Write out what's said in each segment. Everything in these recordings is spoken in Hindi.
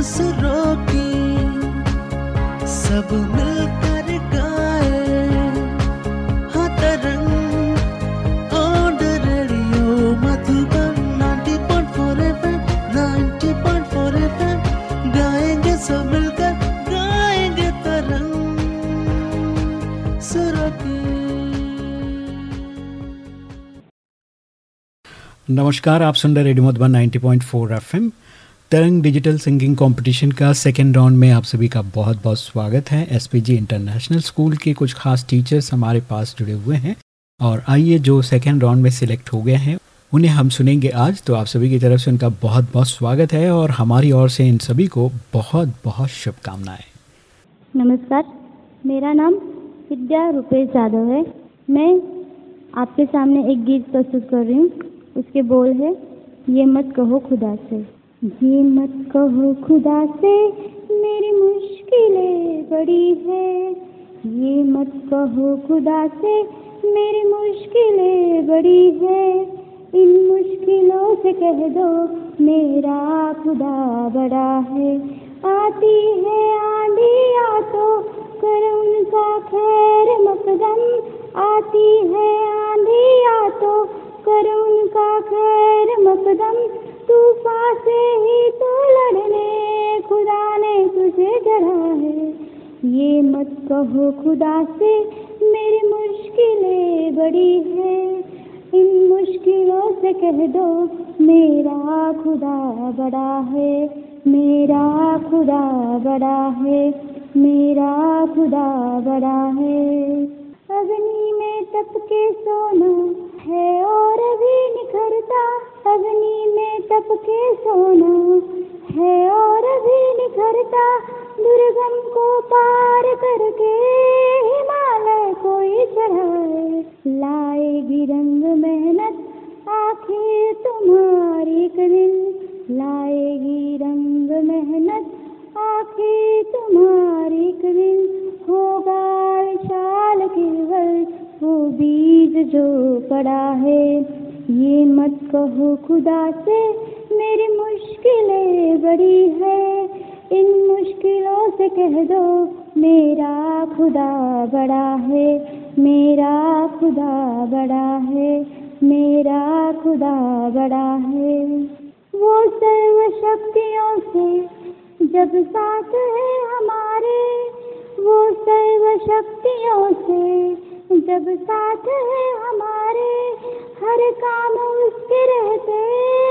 की सब मिलकर गाए। हाँ Tarang on radio Madhuban 90.4 FM 90.4 FM गाएँगे सब मिलकर, गाएँगे तरंग नमस्कार, आप सुन रहे radio Madhuban 90.4 FM Tarang digital singing competition का सेकेंड राउंड में आप सभी का बहुत बहुत स्वागत है। एसपीजी इंटरनेशनल स्कूल के कुछ खास टीचर्स हमारे पास जुड़े हुए हैं। और आइए जो सेकेंड राउंड में सिलेक्ट हो गए हैं, उन्हें हम सुनेंगे आज। तो आप सभी की तरफ़ से उनका बहुत बहुत स्वागत है और हमारी ओर से इन सभी को बहुत बहुत शुभकामनाएँ। नमस्कार, मेरा नाम विद्या रूपेश यादव है। मैं आपके सामने एक गीत प्रस्तुत कर रही हूँ। उसके बोल है, ये मत कहो खुदा से। ये मत कहो खुदा से, मेरी मुश्किलें बड़ी है। ये मत कहो खुदा से, मेरी मुश्किलें बड़ी है। इन मुश्किलों से कह दो, मेरा खुदा बड़ा है। आती है आंधी आ तो कर उनका खैर मकदम। आती है आंधी आ तो कर उनका कहो, खुदा से मेरी मुश्किलें बड़ी है। इन मुश्किलों से कह दो, मेरा खुदा बड़ा है। मेरा खुदा बड़ा है। मेरा खुदा बड़ा है। अग्नि में तप के सोना है और भी निखरता अग्नि में तप के सोना है और भी निखरता दुर्गम को पार करके हिमालय कोई चढ़ाए। लाएगी रंग मेहनत आखिर तुम्हारी एक दिन। लाएगी रंग मेहनत आखिर तुम्हारी एक दिन। होगा विशाल केवल वो बीज जो पड़ा है। ये मत कहो खुदा से, मेरी मुश्किलें बड़ी है। इन मुश्किलों से कह दो, मेरा खुदा बड़ा है, मेरा खुदा बड़ा है, मेरा खुदा बड़ा है। वो सर्व शक्तियों से जब साथ है हमारे, वो सर्व शक्तियों से जब साथ है हमारे। हर काम उसके रहते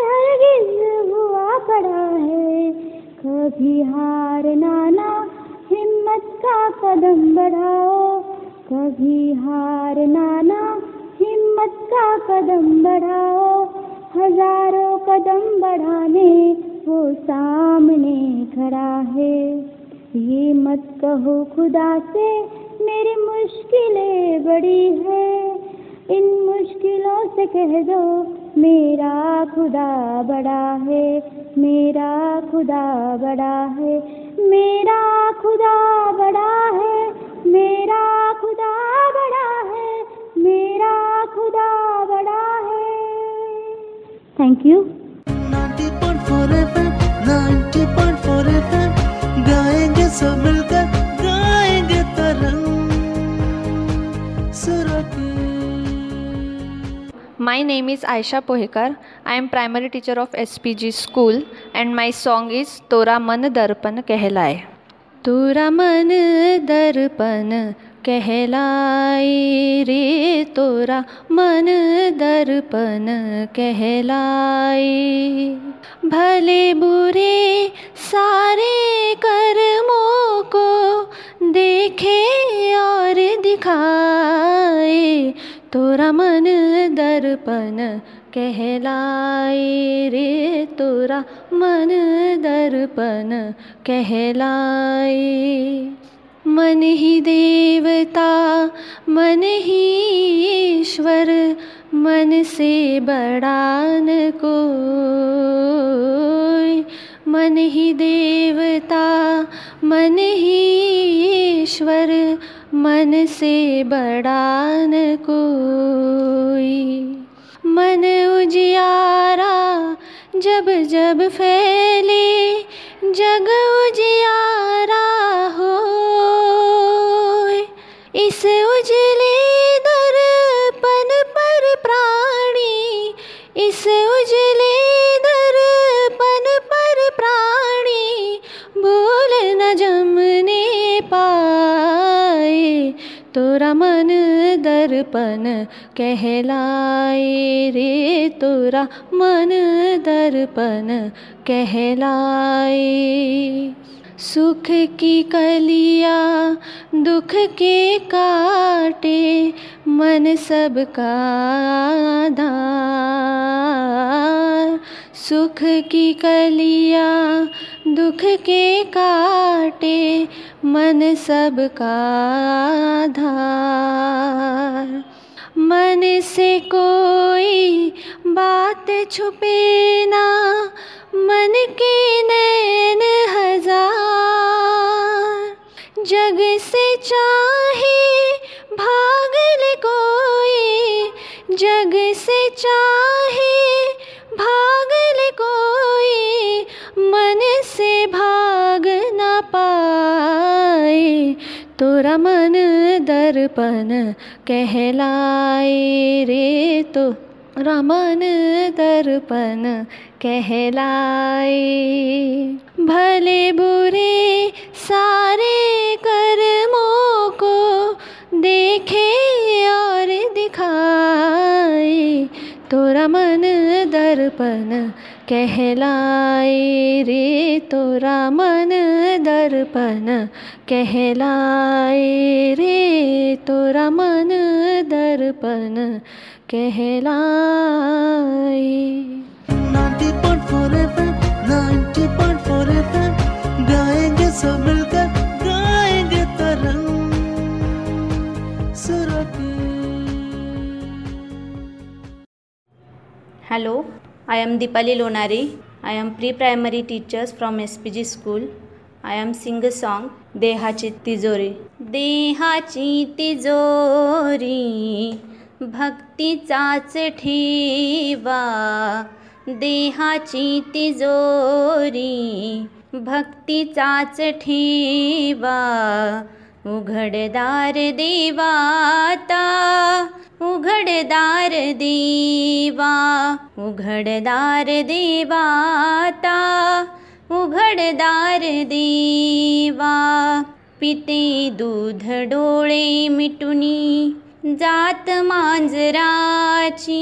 हर हुआ पड़ा है। कभी हार नाना हिम्मत का कदम बढ़ाओ। कभी हार नाना हिम्मत का कदम बढ़ाओ। हज़ारों कदम बढ़ाने वो सामने खड़ा है। ये मत कहो खुदा से, मेरी मुश्किलें बड़ी है। इन मुश्किलों से कह दो, मेरा खुदा बड़ा है, मेरा खुदा बड़ा है, मेरा खुदा बड़ा है, मेरा खुदा बड़ा है, मेरा खुदा बड़ा है। थैंक यू 90.4 FM 90.4 गाएँगे सब मिलकर my name is Ayesha Pohekar I am primary teacher of S P G school and my song is तोरा मन दर्पण कहलाए तोरा मन दर्पण कहलाए रे तोरा मन दर्पण कहलाए भले बुरे सारे कर्मों को देखे और दिखाए तोरा मन दर्पण कहलाए रे तोरा मन दर्पण कहलाए। मन ही देवता दर्पण कहलाए रे तोरा मन दर्पण कहलाए। सुख की कलिया, दुख के काटे, मन सबका धार सुख की कलिया दुख के काटे, मन सबका धार मन से कोई बात छुपे ना, मन के नैन हज़ार। जग से चाहे भागल कोई, जग से चाहे भागल तोरा रमन दर्पण कहलाए रे तो। रमन दर्पण कहलाए। भले बुरे सारे कर्मों को देखे और दिखाए। तो रमन दर्पण कहलाए रे तोरा मन दर्पण। कहलाए रे तोरा मन दर्पण। कहलाए 90.4 FM 90.4 FM गाएँगे सब मिलकर गाएँगे तरंग सुरों I am Deepali Lonare I am pre primary teachers from S P G school I am sing song देहाची तिजोरी देहाची तिजोरी भक्तीचाच ठेवा देहाची तिजोरी भक्तीचाच ठेवा उघडदार देवाता उघडदार देवा उघडदार देवाता उघडदार देवा. पिते दूध डोळे मिटुनी जात मांजराची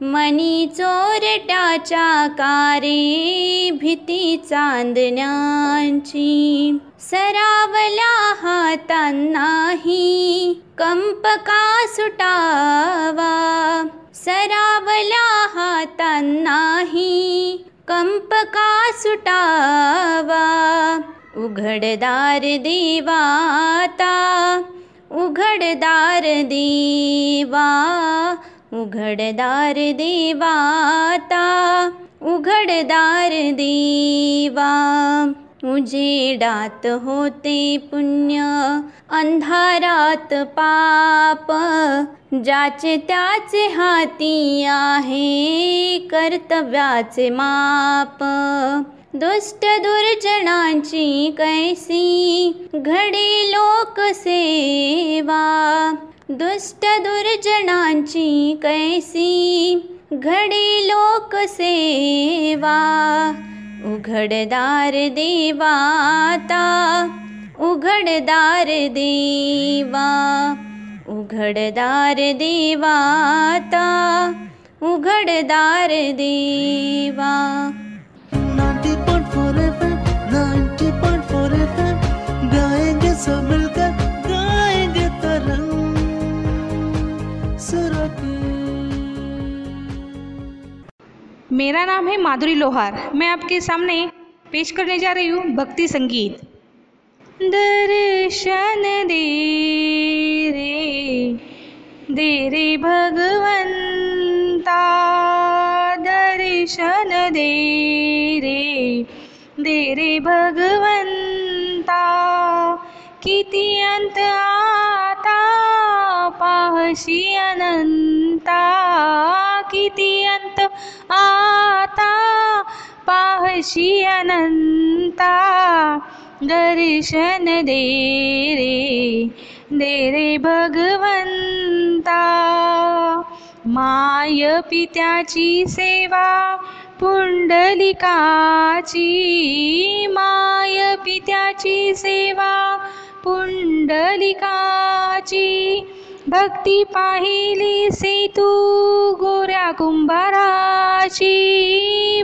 मनी चोरटाच्या कारे भीती चांदण्यांची. सरावला हातांनाही कंप का सुटावा? सरावला हातांनाही कंप का सुटावा? उघडदार देवाता उघडदार देवा. उघडदार देवाता, उघडदार देवा। उजेडात होते पुण्य, अंधारात पाप। ज्याचे त्याचे हाती आहे कर्तव्याचे माप। दुष्ट दुर्जनांची कैसी घडी लोकसेवा दुष्ट दुर्जनांची कैसी घडी लोकसेवा उघडदार देवाता उघडदार देवा उघडदार देवाता उघडदार देवा मेरा नाम है माधुरी लोहार। मैं आपके सामने पेश करने जा रही हूँ भक्ति संगीत। दर्शन दे रे दे रे भगवंता। दर्शन दे रे दे रे भगवंता। किती अंत आता पाहशी अनंता। किती आता पाहशी अनंता दर्शन दे रे दे रे भगवंता। माय पित्याची सेवा पुंडलिकाची। माय पित्याची सेवा पुंडलिकाची भक्ती पाहिली से तू गोऱ्या कुंभाराची.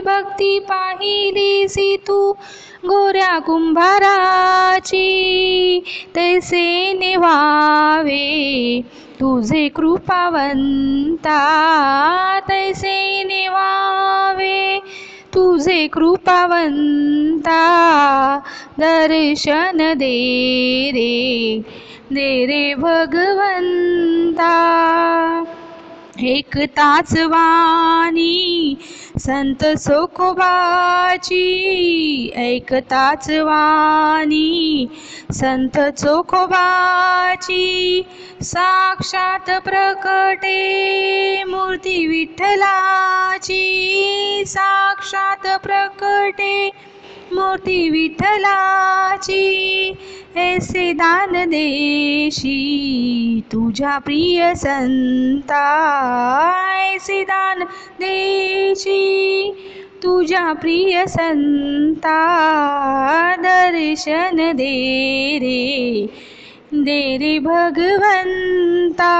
भक्ती पाहिली से तू गोऱ्या कुंभाराची. तैसे निवावे तुझे कृपावंता. तैसे निवावे तुझे कृपावंता. दर्शन दे रे. दे रे भगवंता. एकताच वाणी संत चोखोबाची. ऐकताच वाणी संत चोखोबाची. साक्षात प्रकटे मूर्ती विठ्ठलाची. साक्षात प्रकटे मूर्ती विठ्ठलाची, ऐसे दान देशी तुझ्या प्रिय संता, ऐसे दान देशी तुझ्या प्रिय संता, दर्शन दे रे दे रे भगवंता,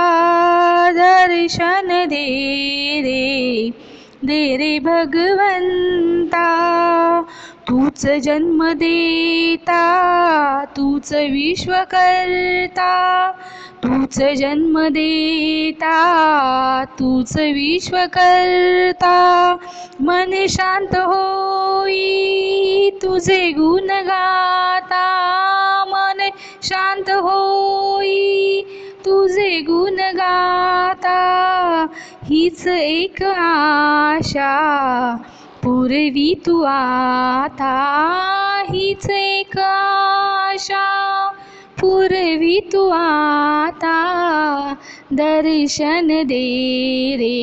दर्शन दे रे दे रे भगवंता तूच जन्म देता तूच विश्व करता. तूच जन्म देता तूच विश्व करता. मन शांत होई तुझे गुण गाता. मन शांत होई तुझे गुण गाता. हीच एक आशा. पूर्वी तू आता हीच एक आशा. पूर्वी तू आता दर्शन दे रे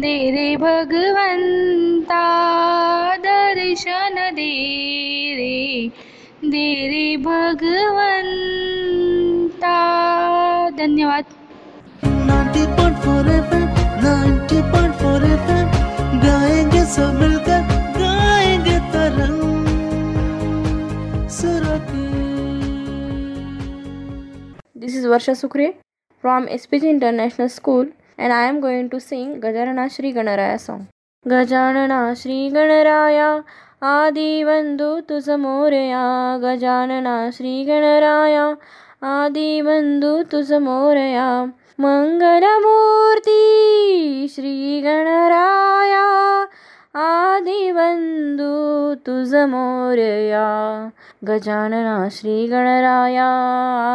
दे रे भगवंता. दर्शन दे रे दे रे भगवंता. धन्यवाद. 90.4 FM 90.4 FM गाएँगे सब मिलकर गाएँगे तरंग सुरों की This is Varsha Sukre from SPG International School and I am going to sing Gajarana Shri Ganaraya song. Gajanana Shri Ganaraya आदिबंधू तुझ मोरया गजानना श्री गणराया आदिबंधू तुझ मोरया मंगलमूर्ती श्री गणराया आदिबंधू तुझ मोरया गजानना श्री गणराया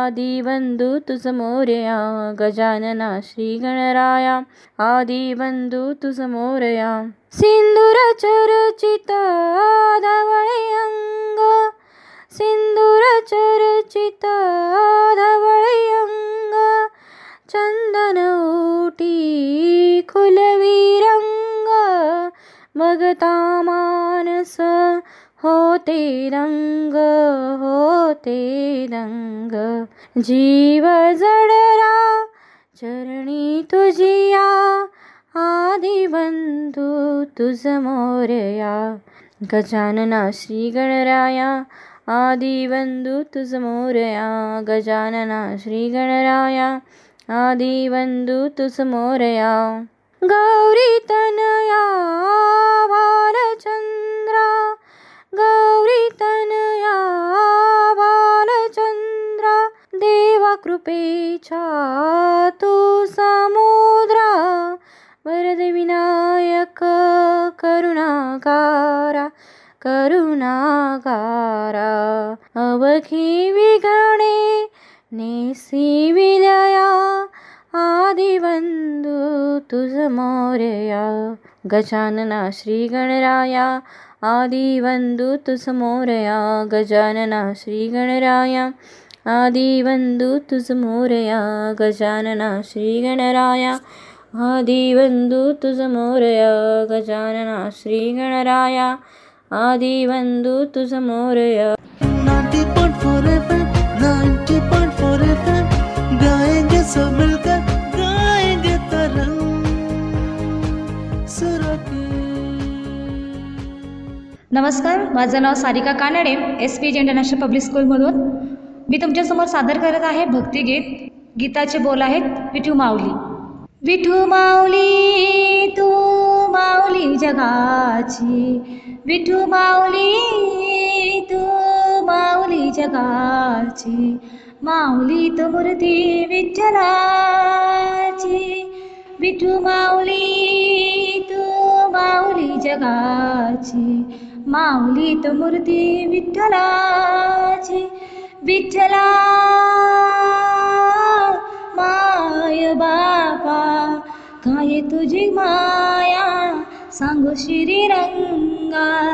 आदिबंधू तुझ मोरया गजानना श्री गणराया आदिबंधू तुझ मोरया। सिंदूर चर्चित धवळे अंग सिंदूर चर्चित धवळे अंग ओटी खुलवी रंग बघता मानस होते रंग होते रंग। जीव जडरा, चरणी तुझिया आदिबंधू तुझ मोरया। गजानना श्री गणराया आदिबंधू तुझ मोरया। गजानना श्री गणराया आदिबंधू तुझ मोरया। गौरी तनया बालचंद्रा। गौरी तनया बालचंद्रा। देवा कृपेच्या तू समुद्रा। वरद विनायक करुणाकारा। करुणाकारा। अवघी विघणे नेसी विलया आदिबंधू तुझ मोरया गजानना श्री गणराया आदिबंधू तुझ मोरया गजानना श्री गणराया आदिबंधू तुझ मोरया गजानना श्री गणराया आदिबंधू तुझ मोरया गजानना श्री गणराया आदिबंधू तुझ मोरया सब मिलकर गाएंगे तरंग नमस्कार माझं नाव Sarika Kanade S P G international public स्कूलमधून मी तुमच्यासमोर सादर करत आहे भक्तिगीत गीताचे बोल आहेत विठू माऊली. विठू माऊली तू माऊली जगाची. विठू माऊली तू माऊली जगाची. माऊली तो मूर्ती विठ्ठलाची विठू माऊली तू माऊली जगाची. माऊली तो मूर्ती विठ्ठलाची विठ्ठला माय बापा काय तुझी माया? सांगू श्रीरंगा.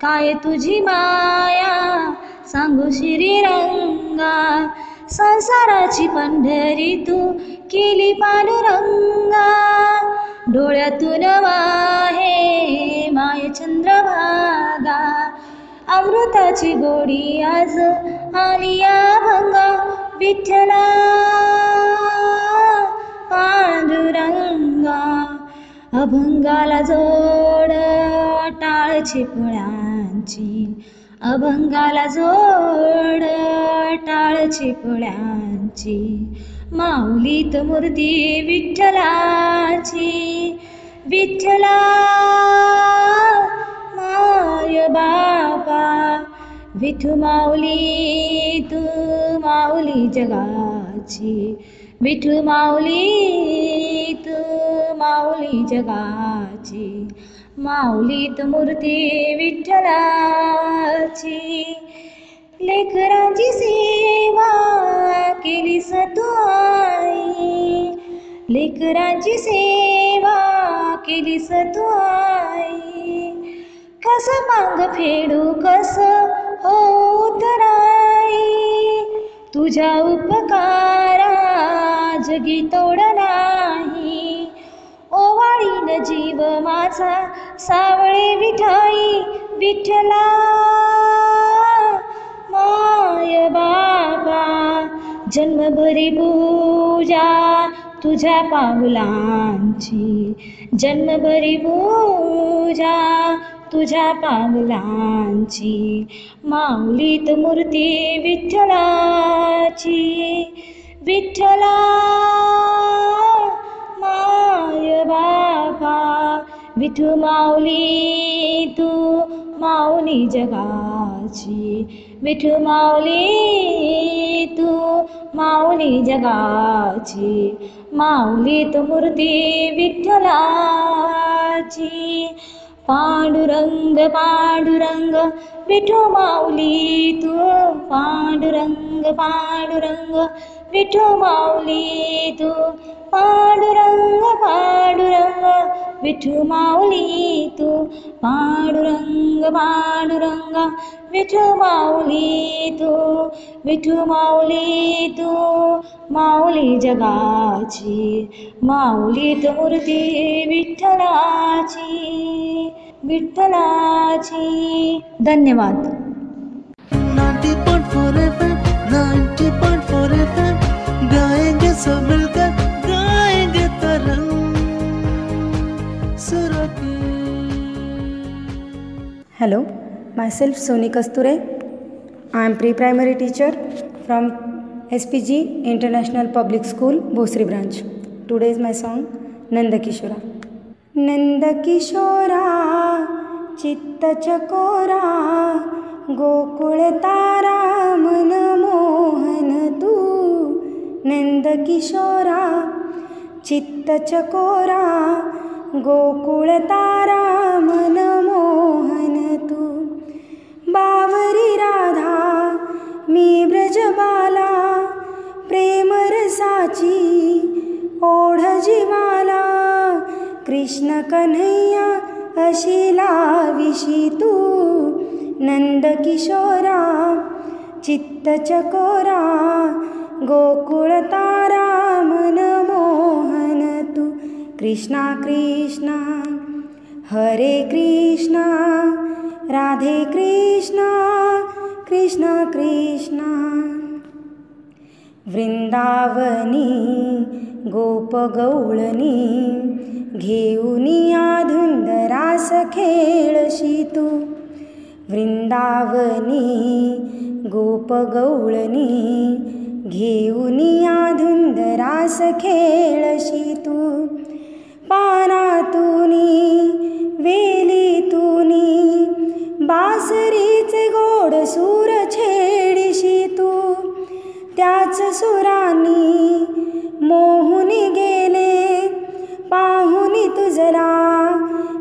काय तुझी माया? सांगू श्रीरंगा संसाराची पंढरी तू केली पांडुरंगा. डोळ्यातून वाहे माय चंद्रभागा. अमृताची गोडी आज आली या भंगा विठ्ठला. पांडुरंगा अभंगाला जोड टाळची फळांची अभंगाला जोड टाळची फळांची माऊलीत मूर्ती विठ्ठलाची. विठ्ठला माय बापा विठू माऊली तू माऊली जगाची. विठू माऊली तू माऊली जगाची. माऊलीत मूर्ती विठ्ठलाची. लेकरांची सेवा केली सतुआई लेकरांची सेवा केली सतुआई कसं कस मांग फेडू कस हो तराई तुझ्या उपकारा जगी तोड नाही. ओवाळीन जीव माझा सावळे विठाई विठ्ठला. माय बाबा जन्मभरी पूजा तुझ्या पावलांची. जन्मभरी पूजा तुझ्या पावलांची. माऊलीत मूर्ती विठ्ठलाची. विठ्ठला. माय बाबा विठू माऊली तू माऊली जगाची. विठू माऊली तू माऊली जगाची. माऊलीत मूर्ती विठ्ठलाची. पांडुरंग पांडुरंग विठू माऊली तू. पांडुरंग पांडुरंग विठू माऊली तू. पांडुरंग पांडुरंग विठू माऊली तू पांडुरंग पांडुरंग विठू माऊली तू विठू माऊली तू माऊली जगाची माऊलीत मूर्ती विठ्ठलाची विठ्ठलाची धन्यवाद 90.4 FM 90.4 FM गाएंगे सब Hello, myself Soni Kasture. I am pre-primary teacher from SPG International Public School, Bosri branch. Today is my song Nandakishora. नंदकिशोरा चित्तचकोरा Gokul तारा मनमोहन तू नंदकिशोरा चित्तचकोरा गोकुळ तारा तू बावी राधा ब्रजवाला प्रेमरी ओढ जिवाला कृष्ण कन्हैया अशिला विषी तू नन्दकिशोरा चित्तचकोरा गोकुलतारामनमोहन तू. कृष्णा कृष्णा हरे कृष्णा. राधे कृष्णा कृष्णा कृष्ण। वृन्दावनी गोपगौलनीया खेळशी तू वृन्दावनी गोपगौलनीया धुन्दरसखे शी पी वेलितुी बासरीचे गोड सूर छेडशी तू. त्याच सुरांनी मोहुनी गेले. पाहुनी तुझला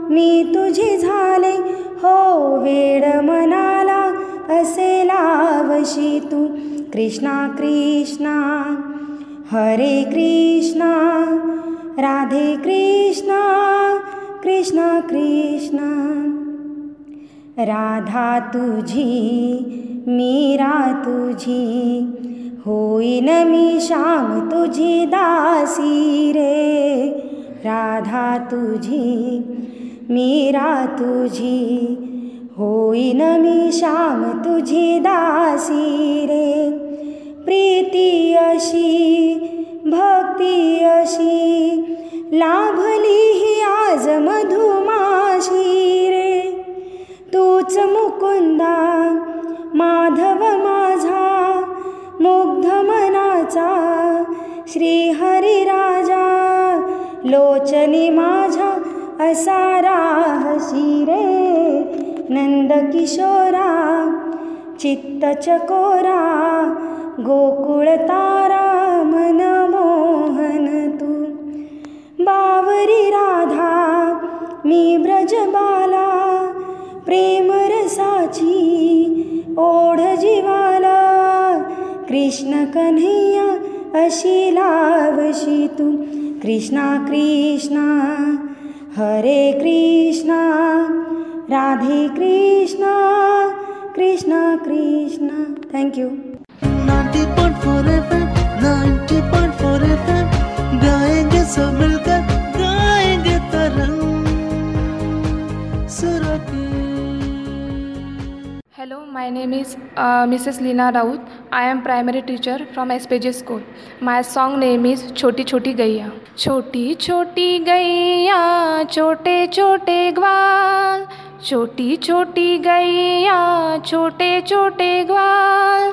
मी तुझी झाले. हो वेड मनाला असे लावशी तू. कृष्णा कृष्णा हरे कृष्ण. राधा तुझी मीरा तुझी होईन मी श्याम तुझी दासी रे। राधा तुझी मीरा तुझी होईन मी श्याम तुझी दासी रे। प्रीती अशी भक्ती अशी लाभली ही आज मधुमाशी तूच मुकुंदा माधव माधाग्धमना श्रीहरि लोचनी असारा हसिरे नन्दकिशोरा चित्तचकोरा गोकुळतारा मनमोहन तु बावरी राधा मी ब्रजबाला प्रेमरसाची ओढ जीवाला. कृष्ण कन्हैया अशिला वी तृष्णा कृष्णा हरे Krishna. Radhe Krishna Krishna Krishna. Thank you ninety point four F M ninety point four F M गाएंगे सब मिलकर hello my name is Mrs Leena Raut I am primary teacher from S P school my song name is छोटी छोटी गैया छोटी छोटी गैया छोटे छोटे ग्वाल छोटी छोटी गैया छोटे छोटे ग्वाल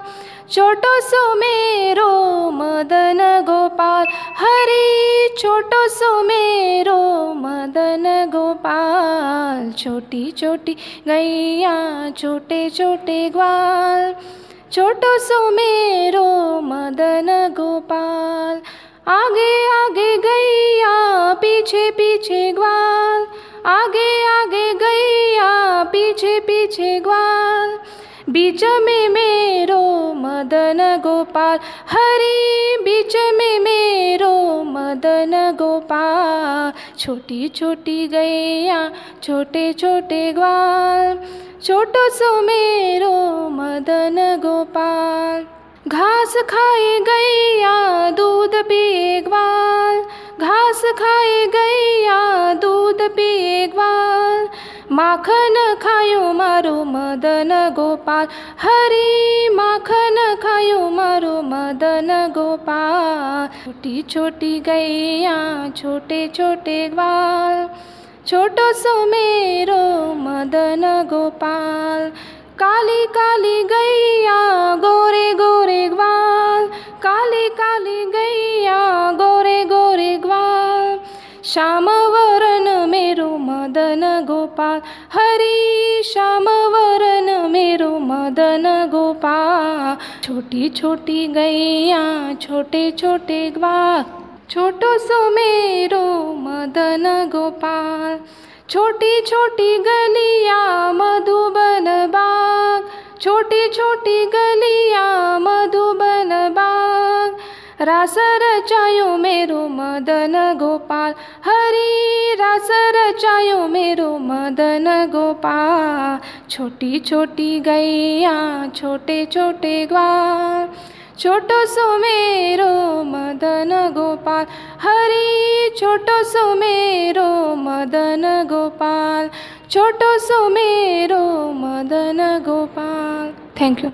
छोटो सो मेरो मदन गोपाल। हरी छोटो सो मेरो मदन गोपाल। छोटी छोटी गैया, छोटे छोटे ग्वाल। छोटो सो मेरो मदन गोपाल। आगे आगे गैया, पीछे पीछे ग्वाल। आगे आगे गैया, पीछे पीछे ग्वाल। बीच में मेरो मदन गोपाल, हरी बीच में मेरो मदन गोपाल। छोटी छोटी गैया, छोटे छोटे ग्वाल, छोटो सो मेरो मदन गोपाल। घास खाए गैया, दूध पिए ग्वाल। घास खाए गैया, दूध पिए ग्वाल। माखन खायो मारो मदन गोपाल। हरी माखन खायो मारो मदन गोपाल। छोटी छोटी गैया, छोटे छोटे ग्वाल। छोटो सो मेरो मदन गोपाल। काली काली गैया, गोरे गोरे ग्वाल। काली काली गैया, गोरे गोरे ग्वाल। श्याम मदन गोपाल। हरी श्याम वरन मेरो मदन गोपाल। छोटी छोटी गैया, छोटे छोटे ग्वाल। छोटो सो मेरो मदन गोपाल। छोटी छोटी गलिया मधुबन बाग। छोटी छोटी गलिया मधुबन बाग। रास रचायो मेरो मदन गोपाल। हरी रास रचायो मेरो मदन गोपाल। छोटी छोटी गैया, छोटे छोटे ग्वाल। छोटो सो मेरो मदन गोपाल। हरी छोटो सो मेरो मदन गोपाल। छोटो सो मेरो Madan Gopal. Thank you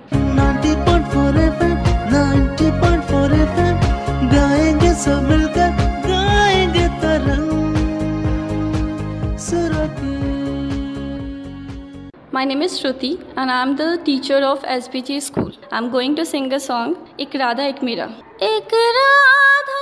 My name is Shruti and I am the teacher of SBG school. I am going to sing a song, Ek Radha Ek Mera. Ek Radha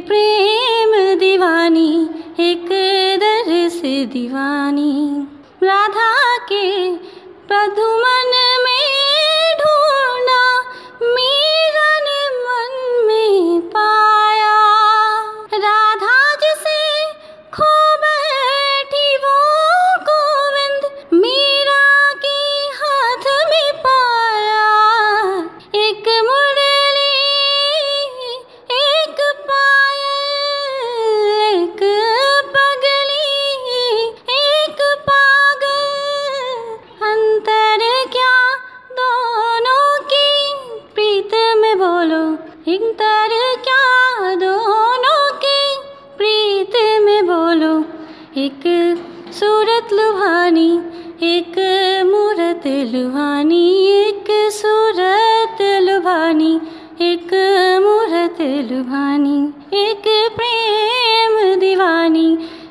प्रेम दीवानी एक दिवनिस दीवानी।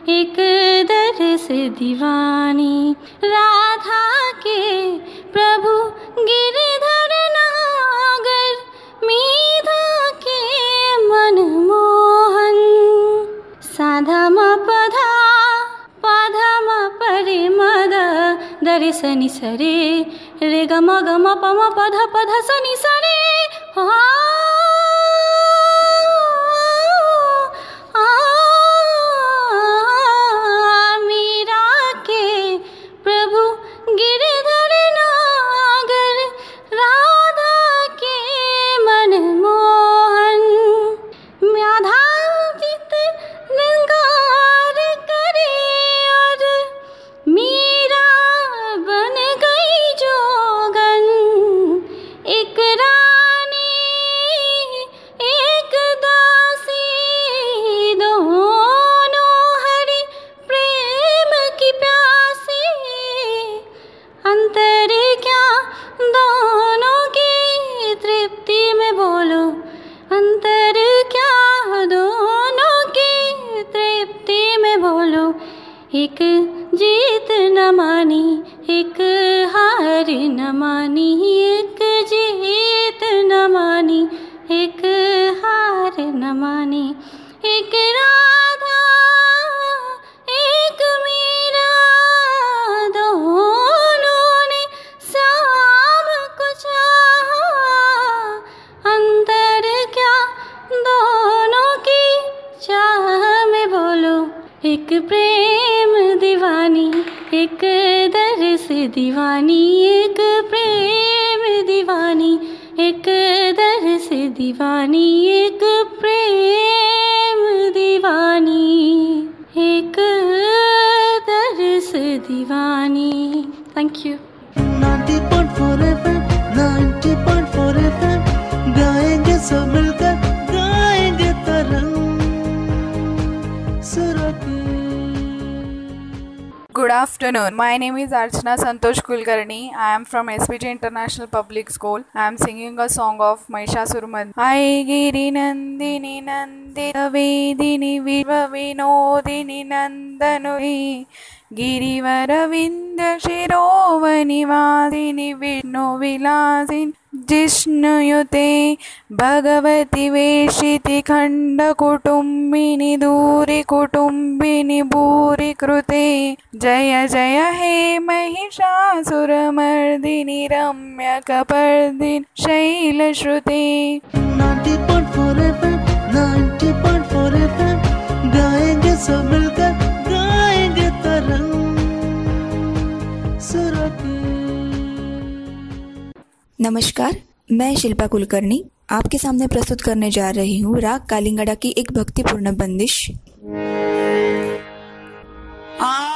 एक दर से दीवानी, राधा के प्रभु गिरधर नागर, मीधा के मनमोहन। साधा म पधा पधा म परे मद दर सनि सरे, रे ग म ग म प म पध पध सनि सरे। हाँ। Good afternoon. My name is Archana Santosh Kulkarni. I am from SPJ International Public School. I am singing a song of Mahishasuramadhi. I giri nandini nandita vedini viva vinodini nandanui गिरिवरविन्द शिरोवनिवासिनि विष्णुविलासिन् जिष्णुयुते भगवति वेशिति खण्डकुटुम्बिनि दूरि कुटुम्बिनि भूरि कृते जय जय हे महिषासुरमर्दिनि रम्यकपर्दिनि शैलश्रुते। 90.4 FM 90.4 FM गाएँगे सब मिलकर नमस्कार, मैं शिल्पा कुलकर्णी आपके सामने प्रस्तुत करने जा रही हूँ राग कालिंगड़ा की एक भक्तिपूर्ण बंदिश। अरे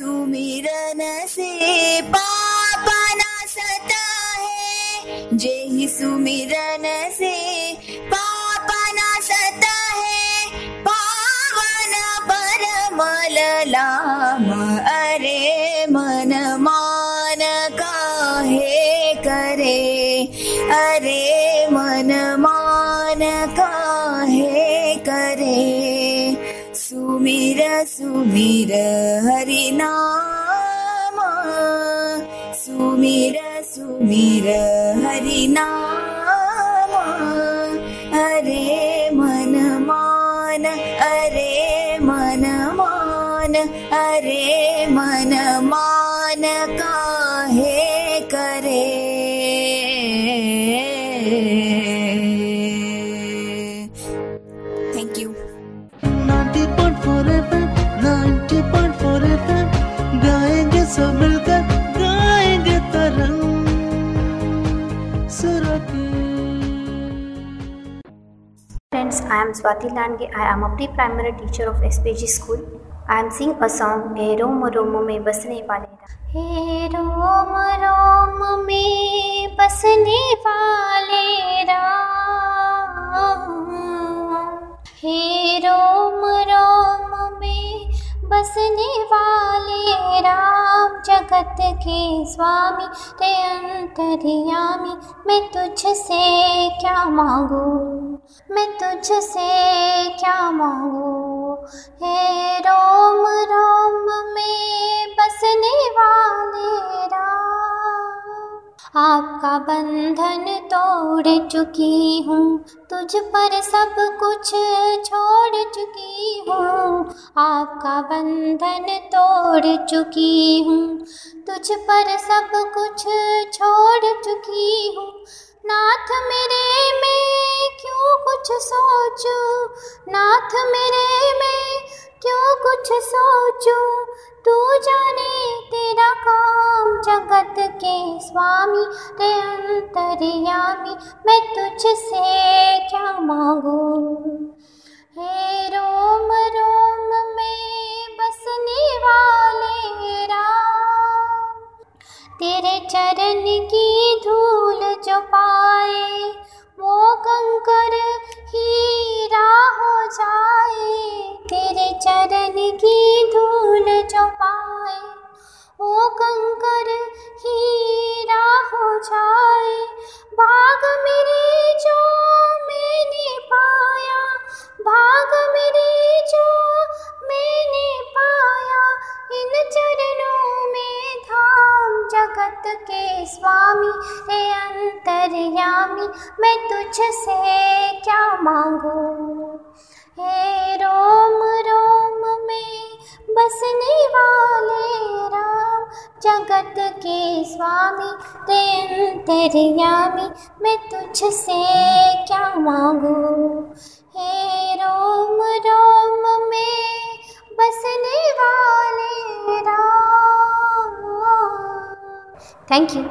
सुमिरन से पाप नाशता है जेहि सुमिरन से पाप नाशता है। पावन परमल लाम सुबीर हरिणा सुमिर Subir हरिणा Friends, I am Swati Lange. I am a pre-primary teacher of SPG school. I am sing a song "हे रोम रोम में बसने वाले हे रोम रोम में बसने वाले राम हे रोम रोम बसने वाले राम जगत के स्वामी ते अंतर्यामी, मैं तुझसे क्या मांगू? मैं तुझसे क्या मांगू? हे रोम रोम में बसने वाले राम आपका बंधन तोड़ चुकी हूँ, तुझ पर सब कुछ छोड़ चुकी हूँ। आपका बंधन तोड़ चुकी हूँ, तुझ पर सब कुछ छोड़ चुकी हूँ। नाथ मेरे में क्यों कुछ सोचूं? नाथ मेरे कुछ सोचूं, तू जाने तेरा काम जगत के स्वामी ते अंतर्यामी, मैं तुझसे क्या मांगू? हे रोम रोम में बसने वाले राम तेरे चरण की धूल जो पाए वो कंकर हीरा हो जाए, तेरे चरण की धूल जो पाए वो कंकर हीरा हो जाए, भाग मेरे जो मैंने पाया, भाग मेरे जो मैंने पाया इन चरणों में धाम जगत के स्वामी हे अंतर्यामी। मैं तुझसे क्या मांगू? हे रोम रोम में बसने वाले राम, जगत के स्वामी ते अंतर्यामी। मैं तुझसे क्या मांगू? हे रोम रोम में बसने वाले थैंक यू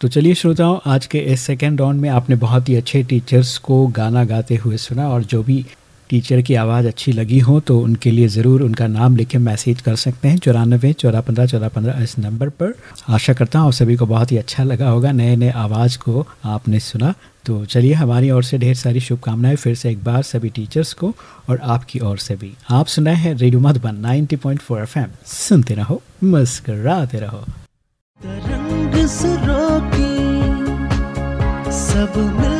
तो चलिए श्रोताओं, आज के इस सेकेंड राउंड में आपने बहुत ही अच्छे टीचर्स को गाना गाते हुए सुना और जो भी टीचर की आवाज़ अच्छी लगी हो तो उनके लिए ज़रूर उनका नाम लिख के मैसेज कर सकते हैं। चौरानबे चौदह पंद्रह चौदह पंद्रह इस नंबर पर। आशा करता हूँ सभी को बहुत ही अच्छा लगा होगा। नए नए आवाज़ को आपने सुना। तो चलिए हमारी ओर से ढेर सारी शुभकामनाएँ फिर से एक बार सभी टीचर्स को और आपकी ओर से भी। आप सुनाए हैं रेडियो मधुबन 90.4 एफएम। सुनते रहो, मुस्कराते रहो। सब मिलकर